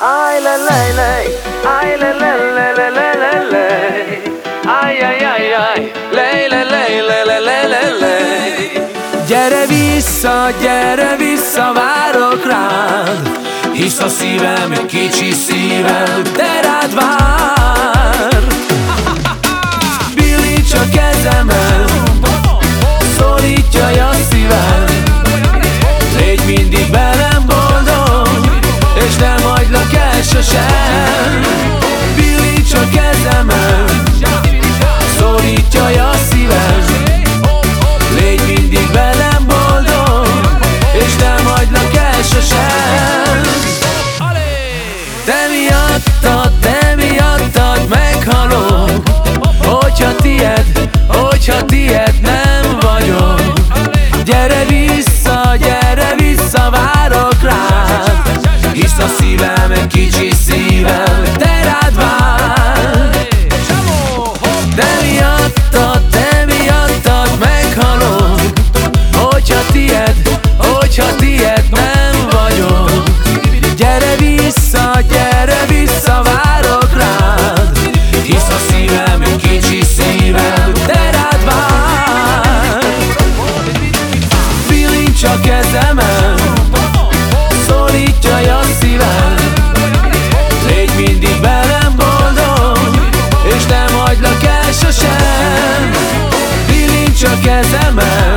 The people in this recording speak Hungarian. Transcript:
Aj, le, le, le, aj, le, le, le, le, le, le, le. Aj, aj, aj, aj, le, le, le, le, le, le, le, le. Gyere vissza, gyere vissza, várok rád, hisz a szívem, kicsi szívem, de rád vár. que de. a kezemet